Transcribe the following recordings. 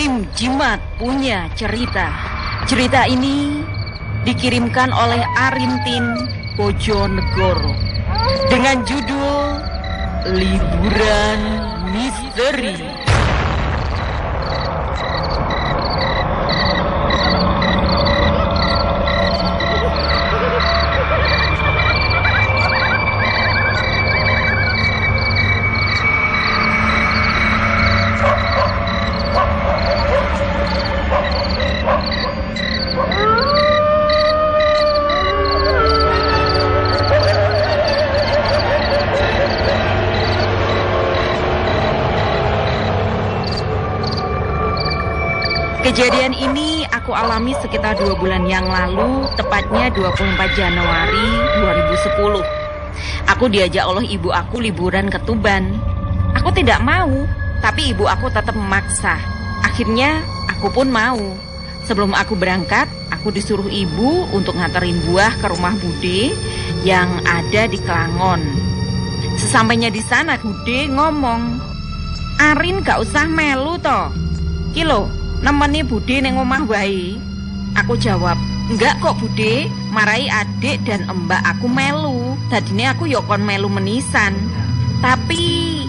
Jimat punya cerita. Cerita ini dikirimkan oleh Arintin Bojonegoro dengan judul Liburan Misteri. Kejadian ini aku alami sekitar dua bulan yang lalu, tepatnya 24 Januari 2010. Aku diajak oleh ibu aku liburan ke Tuban. Aku tidak mau, tapi ibu aku tetap memaksa. Akhirnya aku pun mau. Sebelum aku berangkat, aku disuruh ibu untuk nganterin buah ke rumah Bude yang ada di Kelangon. Sesampainya di sana, Bude ngomong, Arin gak usah melu toh. Kilo, nemeni Bude neng omah wae. Aku jawab, enggak kok Bude, marai adik dan mbak aku melu. Tadinya aku yokon melu menisan. Tapi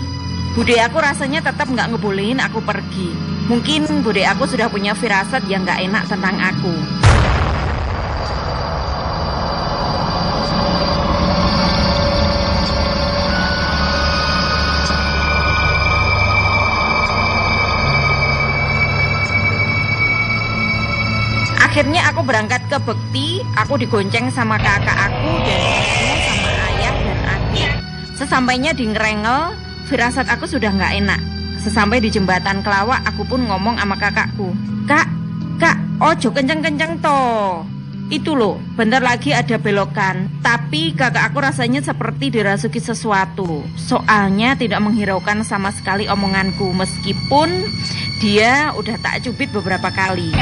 Bude aku rasanya tetap nggak ngebolehin aku pergi. Mungkin Bude aku sudah punya firasat yang nggak enak tentang aku. Akhirnya aku berangkat ke Bekti, aku digonceng sama kakak aku dan sama ayah dan adik. Sesampainya di Ngerengel, firasat aku sudah nggak enak. Sesampai di jembatan Kelawak, aku pun ngomong sama kakakku, Kak, kak, ojo kenceng-kenceng toh. Itu loh, bentar lagi ada belokan. Tapi kakak aku rasanya seperti dirasuki sesuatu. Soalnya tidak menghiraukan sama sekali omonganku, meskipun dia udah tak cubit beberapa kali.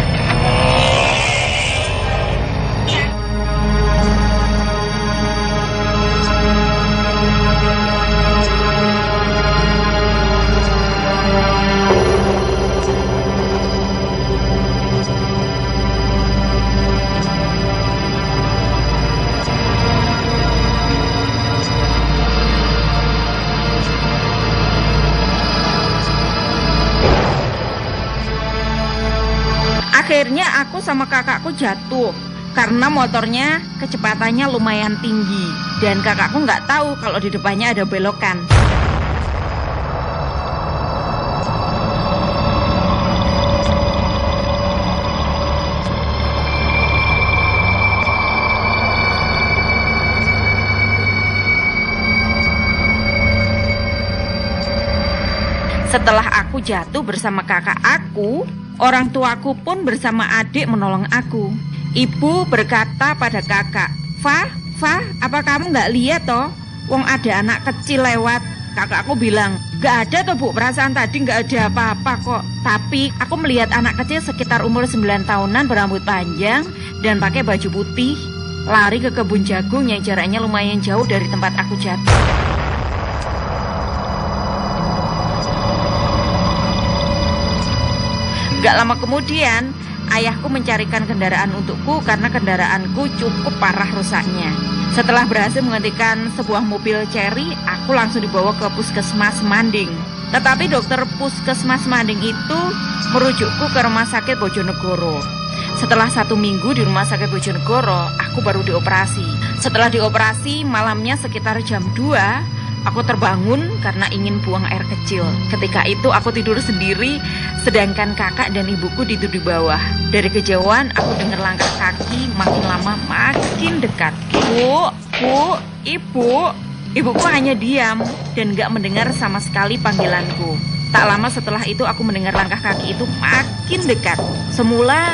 Sama kakakku jatuh karena motornya kecepatannya lumayan tinggi dan kakakku nggak tahu kalau di depannya ada belokan. Setelah aku jatuh bersama kakak aku, orang tuaku pun bersama adik menolong aku. Ibu berkata pada kakak, Fah, Fah, apa kamu nggak lihat toh? Wong ada anak kecil lewat. Kakakku bilang, gak ada toh bu, perasaan tadi gak ada apa-apa kok. Tapi aku melihat anak kecil sekitar umur 9 tahunan berambut panjang dan pakai baju putih. Lari ke kebun jagung yang jaraknya lumayan jauh dari tempat aku jatuh. Gak lama kemudian, ayahku mencarikan kendaraan untukku karena kendaraanku cukup parah rusaknya. Setelah berhasil menghentikan sebuah mobil Cherry, aku langsung dibawa ke puskesmas Manding. Tetapi dokter puskesmas Manding itu merujukku ke rumah sakit Bojonegoro. Setelah satu minggu di rumah sakit Bojonegoro, aku baru dioperasi. Setelah dioperasi, malamnya sekitar jam 2, Aku terbangun karena ingin buang air kecil. Ketika itu aku tidur sendiri, sedangkan kakak dan ibuku tidur di bawah. Dari kejauhan aku dengar langkah kaki makin lama makin dekat. Bu, bu, ibu. Ibuku hanya diam dan gak mendengar sama sekali panggilanku. Tak lama setelah itu aku mendengar langkah kaki itu makin dekat. Semula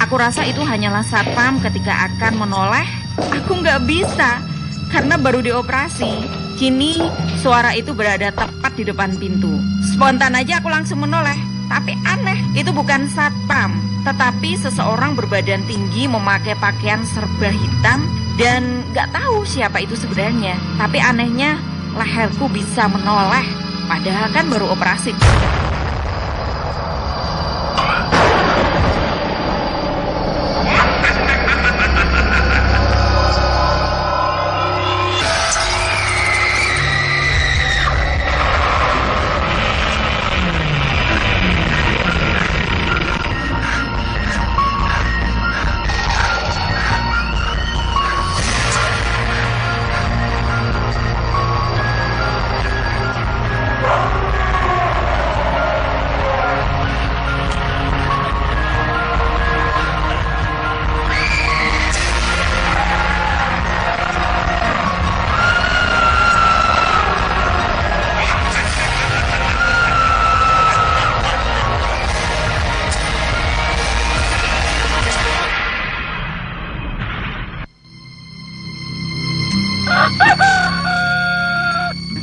aku rasa itu hanyalah satpam ketika akan menoleh. Aku nggak bisa karena baru dioperasi. Kini suara itu berada tepat di depan pintu. Spontan aja aku langsung menoleh. Tapi aneh, itu bukan satpam, tetapi seseorang berbadan tinggi memakai pakaian serba hitam dan gak tahu siapa itu sebenarnya. Tapi anehnya, leherku bisa menoleh, padahal kan baru operasi.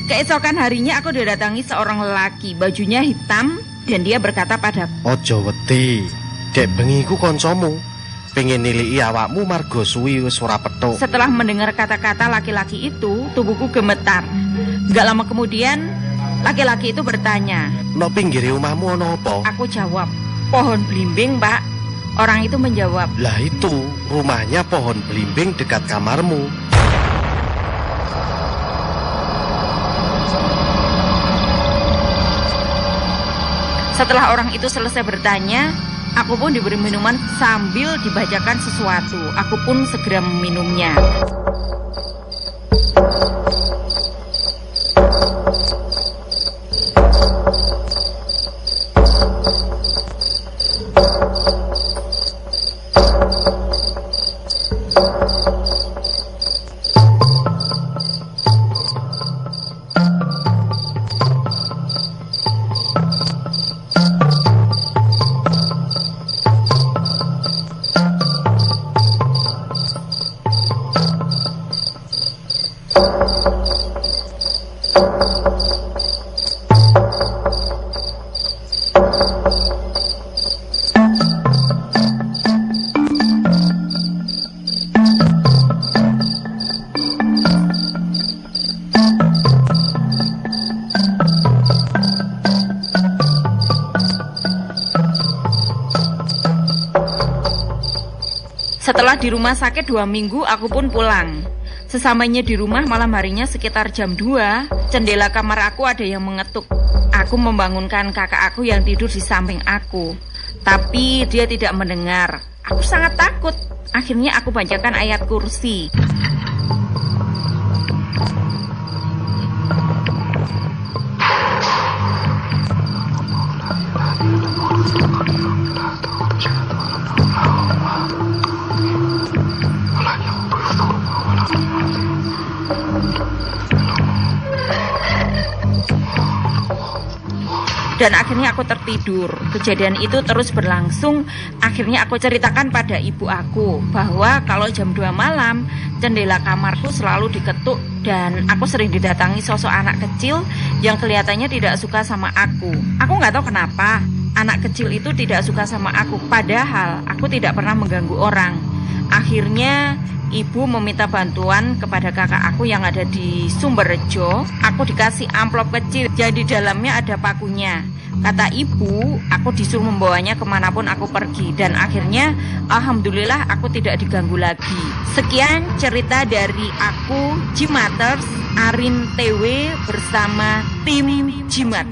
Keesokan harinya aku didatangi seorang lelaki, bajunya hitam dan dia berkata pada Ojo wedi. Dek bengiku koncomu. Pengen nilai awakmu margo suwi wis ora petuk. Setelah mendengar kata-kata laki-laki itu, tubuhku gemetar. Gak lama kemudian, laki-laki itu bertanya. No pinggir rumahmu ono apa? Aku jawab, pohon belimbing, Pak. Orang itu menjawab, Lah itu, rumahnya pohon belimbing dekat kamarmu. Setelah orang itu selesai bertanya, aku pun diberi minuman sambil dibacakan sesuatu. Aku pun segera meminumnya. Setelah di rumah sakit dua minggu, aku pun pulang. Sesamanya di rumah malam harinya sekitar jam 2, jendela kamar aku ada yang mengetuk. Aku membangunkan kakak aku yang tidur di samping aku. Tapi dia tidak mendengar. Aku sangat takut. Akhirnya aku bacakan ayat kursi. Dan akhirnya aku tertidur. Kejadian itu terus berlangsung. Akhirnya aku ceritakan pada ibu aku bahwa kalau jam 2 malam jendela kamarku selalu diketuk dan aku sering didatangi sosok anak kecil yang kelihatannya tidak suka sama aku. Aku nggak tahu kenapa anak kecil itu tidak suka sama aku. Padahal aku tidak pernah mengganggu orang. Akhirnya ibu meminta bantuan kepada kakak aku yang ada di Sumberjo. Aku dikasih amplop kecil, jadi dalamnya ada pakunya. Kata ibu, aku disuruh membawanya ke mana pun aku pergi dan akhirnya alhamdulillah aku tidak diganggu lagi. Sekian cerita dari aku Jimaters Arin TW bersama tim Jimat.